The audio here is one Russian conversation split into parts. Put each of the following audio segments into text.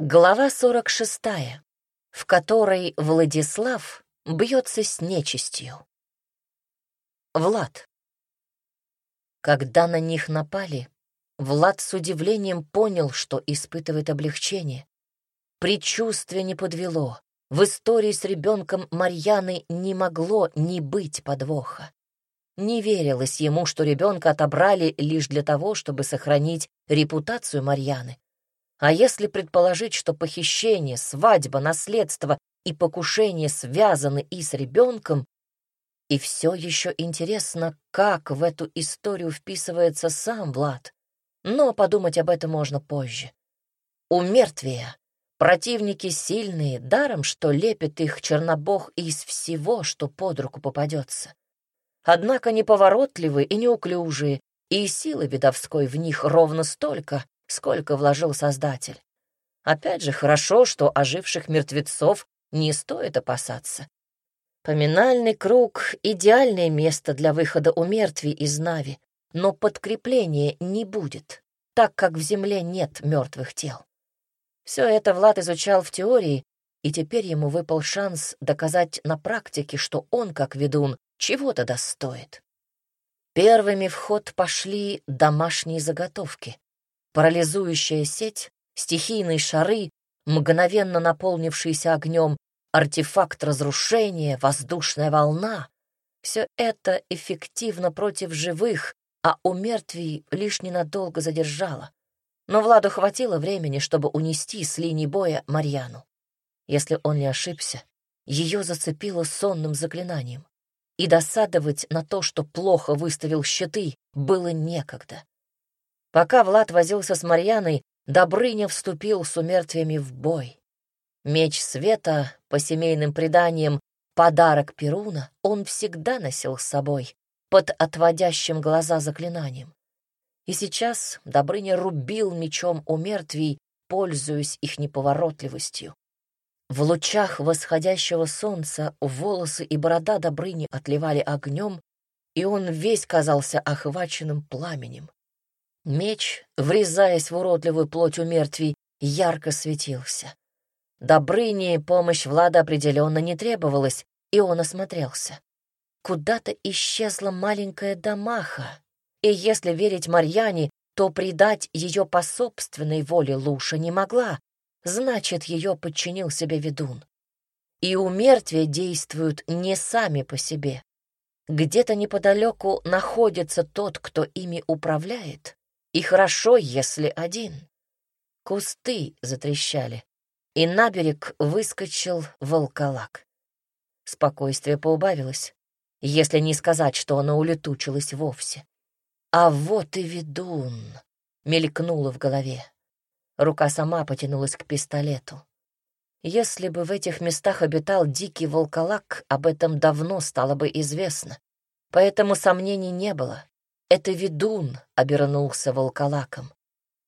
Глава 46, в которой Владислав бьется с нечистью. Влад. Когда на них напали, Влад с удивлением понял, что испытывает облегчение. Предчувствие не подвело. В истории с ребенком Марьяны не могло не быть подвоха. Не верилось ему, что ребенка отобрали лишь для того, чтобы сохранить репутацию Марьяны. А если предположить, что похищение, свадьба, наследство и покушение связаны и с ребенком, и все еще интересно, как в эту историю вписывается сам Влад. Но подумать об этом можно позже. У мертвия противники сильные, даром, что лепит их чернобог из всего, что под руку попадется. Однако неповоротливые и неуклюжие, и силы видовской в них ровно столько, сколько вложил Создатель. Опять же, хорошо, что оживших мертвецов не стоит опасаться. Поминальный круг — идеальное место для выхода у мертвей из Нави, но подкрепления не будет, так как в земле нет мертвых тел. Все это Влад изучал в теории, и теперь ему выпал шанс доказать на практике, что он, как ведун, чего-то достоит. Первыми в ход пошли домашние заготовки парализующая сеть, стихийные шары, мгновенно наполнившиеся огнем, артефакт разрушения, воздушная волна — все это эффективно против живых, а у мертвей лишь ненадолго задержало. Но Владу хватило времени, чтобы унести с линии боя Марьяну. Если он не ошибся, ее зацепило сонным заклинанием. И досадовать на то, что плохо выставил щиты, было некогда. Пока Влад возился с Марьяной, Добрыня вступил с умертвиями в бой. Меч света, по семейным преданиям, подарок Перуна, он всегда носил с собой, под отводящим глаза заклинанием. И сейчас Добрыня рубил мечом у мертвей, пользуясь их неповоротливостью. В лучах восходящего солнца волосы и борода Добрыни отливали огнем, и он весь казался охваченным пламенем. Меч, врезаясь в уродливую плоть у мертвей, ярко светился. Добрыне помощь Влада определенно не требовалась, и он осмотрелся. Куда-то исчезла маленькая домаха, и если верить Марьяне, то предать ее по собственной воле Луша не могла, значит, ее подчинил себе ведун. И у мертвия действуют не сами по себе. Где-то неподалеку находится тот, кто ими управляет, и хорошо, если один. Кусты затрещали, и на берег выскочил волколак. Спокойствие поубавилось, если не сказать, что оно улетучилось вовсе. А вот и ведун, мелькнуло в голове. Рука сама потянулась к пистолету. Если бы в этих местах обитал дикий волколак, об этом давно стало бы известно. Поэтому сомнений не было. Это ведун обернулся волколаком.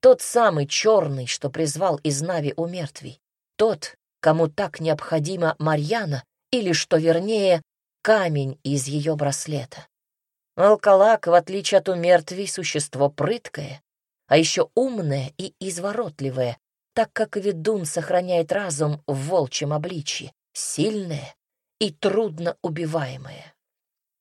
Тот самый черный, что призвал из Нави у мертвей. Тот, кому так необходима Марьяна, или, что вернее, камень из ее браслета. Волколак, в отличие от умертвий, существо прыткое, а еще умное и изворотливое, так как ведун сохраняет разум в волчьем обличье, сильное и трудно убиваемое.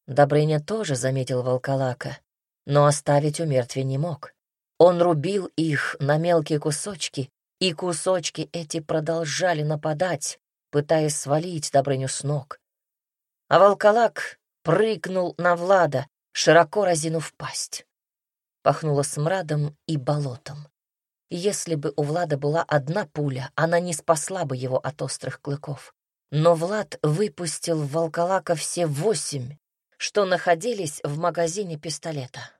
Добрыня тоже заметил волколака, но оставить у мертвей не мог. Он рубил их на мелкие кусочки, и кусочки эти продолжали нападать, пытаясь свалить Добрыню с ног. А волколак прыгнул на Влада, широко разинув пасть. Пахнуло смрадом и болотом. Если бы у Влада была одна пуля, она не спасла бы его от острых клыков. Но Влад выпустил в волколака все восемь, что находились в магазине пистолета.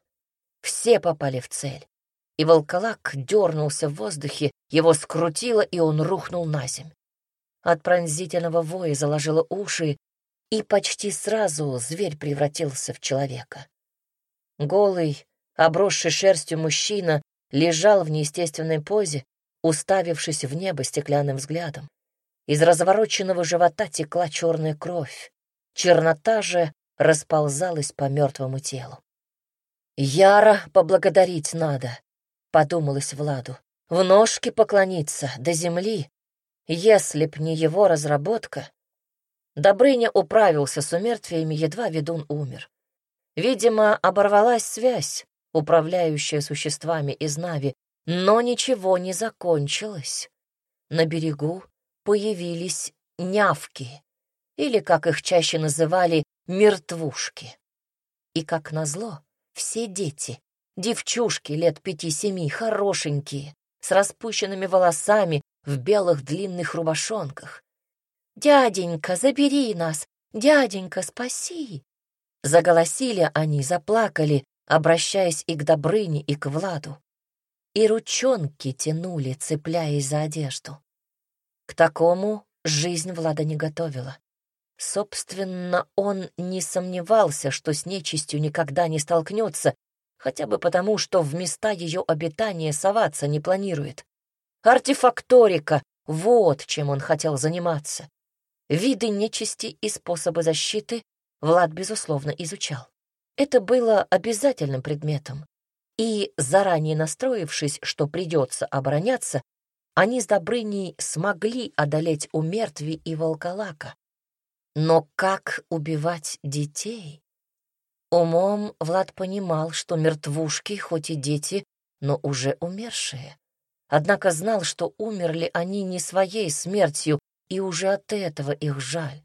Все попали в цель. И волколак дернулся в воздухе, его скрутило, и он рухнул на земь. От пронзительного воя заложило уши, и почти сразу зверь превратился в человека. Голый, обросший шерстью мужчина лежал в неестественной позе, уставившись в небо стеклянным взглядом. Из развороченного живота текла черная кровь. Чернота же расползалась по мертвому телу. «Яра поблагодарить надо», — подумалось Владу. в ножки поклониться до земли, если б не его разработка. Добрыня управился с умертвиями, едва ведун умер. Видимо, оборвалась связь, управляющая существами из Нави, но ничего не закончилось. На берегу появились нявки, или, как их чаще называли, мертвушки. И, как назло, все дети, девчушки лет пяти-семи, хорошенькие, с распущенными волосами, в белых длинных рубашонках. «Дяденька, забери нас! Дяденька, спаси!» Заголосили они, заплакали, обращаясь и к Добрыне, и к Владу. И ручонки тянули, цепляясь за одежду. К такому жизнь Влада не готовила. Собственно, он не сомневался, что с нечистью никогда не столкнется, хотя бы потому, что в места ее обитания соваться не планирует. Артефакторика — вот чем он хотел заниматься. Виды нечисти и способы защиты Влад, безусловно, изучал. Это было обязательным предметом. И, заранее настроившись, что придется обороняться, они с Добрыней смогли одолеть у мертви и волколака. Но как убивать детей? Умом Влад понимал, что мертвушки, хоть и дети, но уже умершие. Однако знал, что умерли они не своей смертью, и уже от этого их жаль.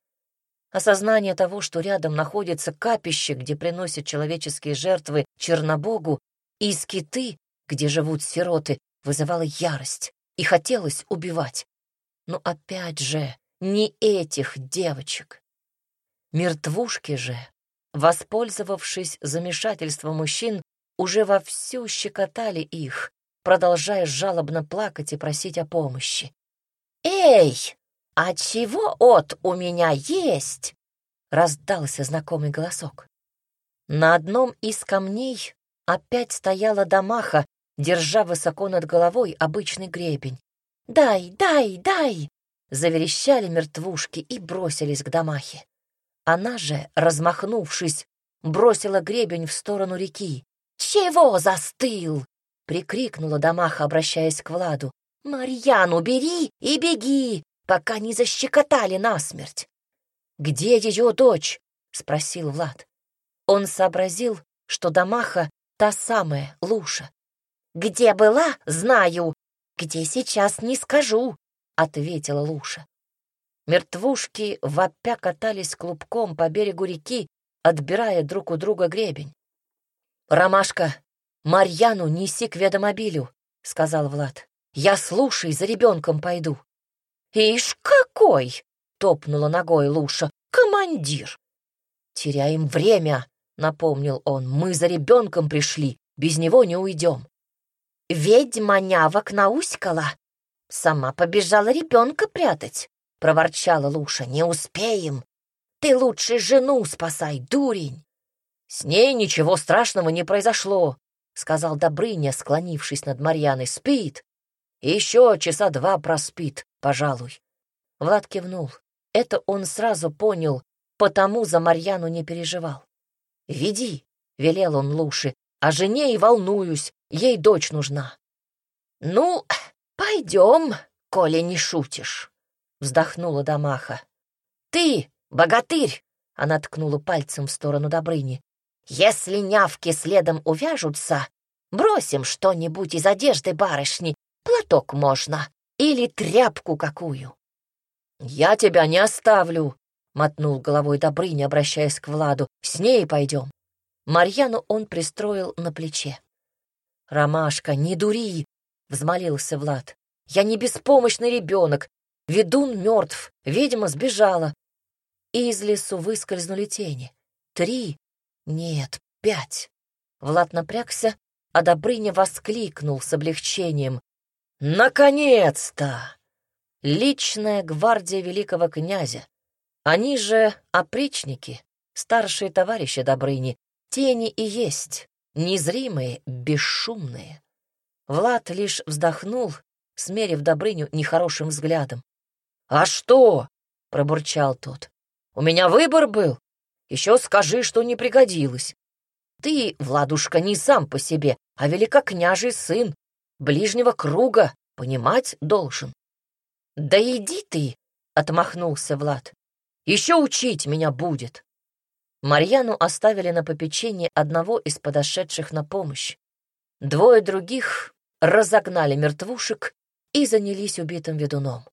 Осознание того, что рядом находится капище, где приносят человеческие жертвы Чернобогу, и скиты, где живут сироты, вызывало ярость и хотелось убивать. Но опять же, не этих девочек. Мертвушки же, воспользовавшись замешательством мужчин, уже вовсю щекотали их, продолжая жалобно плакать и просить о помощи. «Эй, а чего от у меня есть?» — раздался знакомый голосок. На одном из камней опять стояла Дамаха, держа высоко над головой обычный гребень. «Дай, дай, дай!» — заверещали мертвушки и бросились к Дамахе. Она же, размахнувшись, бросила гребень в сторону реки. «Чего застыл?» — прикрикнула Дамаха, обращаясь к Владу. «Марьяну бери и беги, пока не защекотали насмерть». «Где ее дочь?» — спросил Влад. Он сообразил, что Дамаха — та самая Луша. «Где была, знаю. Где сейчас, не скажу», — ответила Луша. Мертвушки вопя катались клубком по берегу реки, отбирая друг у друга гребень. «Ромашка, Марьяну неси к ведомобилю», — сказал Влад. «Я слушай, за ребенком пойду». «Ишь какой!» — топнула ногой Луша. «Командир!» «Теряем время», — напомнил он. «Мы за ребенком пришли, без него не уйдем». «Ведьма нявок науськала. Сама побежала ребенка прятать», — проворчала Луша. «Не успеем. Ты лучше жену спасай, дурень». «С ней ничего страшного не произошло», — сказал Добрыня, склонившись над Марьяной. «Спит. Еще часа два проспит, пожалуй». Влад кивнул. Это он сразу понял, потому за Марьяну не переживал. «Веди», — велел он Луше, — «о жене и волнуюсь, ей дочь нужна». «Ну, пойдем, коли не шутишь», — вздохнула Дамаха. «Ты, богатырь!» — она ткнула пальцем в сторону Добрыни. Если нявки следом увяжутся, бросим что-нибудь из одежды барышни, платок можно, или тряпку какую. «Я тебя не оставлю», — мотнул головой Добрыня, обращаясь к Владу. «С ней пойдем». Марьяну он пристроил на плече. «Ромашка, не дури!» — взмолился Влад. «Я не беспомощный ребенок. Ведун мертв, ведьма сбежала». Из лесу выскользнули тени. Три, нет, пять. Влад напрягся, а Добрыня воскликнул с облегчением. «Наконец-то!» Личная гвардия великого князя. Они же опричники, старшие товарищи Добрыни, тени и есть, незримые, бесшумные. Влад лишь вздохнул, смерив Добрыню нехорошим взглядом. «А что?» — пробурчал тот. «У меня выбор был. Еще скажи, что не пригодилось. Ты, Владушка, не сам по себе, а великокняжий сын. ближнего круга, понимать должен. «Да иди ты!» — отмахнулся Влад. «Еще учить меня будет!» Марьяну оставили на попечение одного из подошедших на помощь. Двое других разогнали мертвушек и занялись убитым ведуном.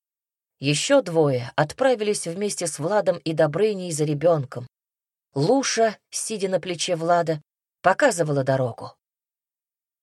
Еще двое отправились вместе с Владом и Добрыней за ребенком. Луша, сидя на плече Влада, показывала дорогу.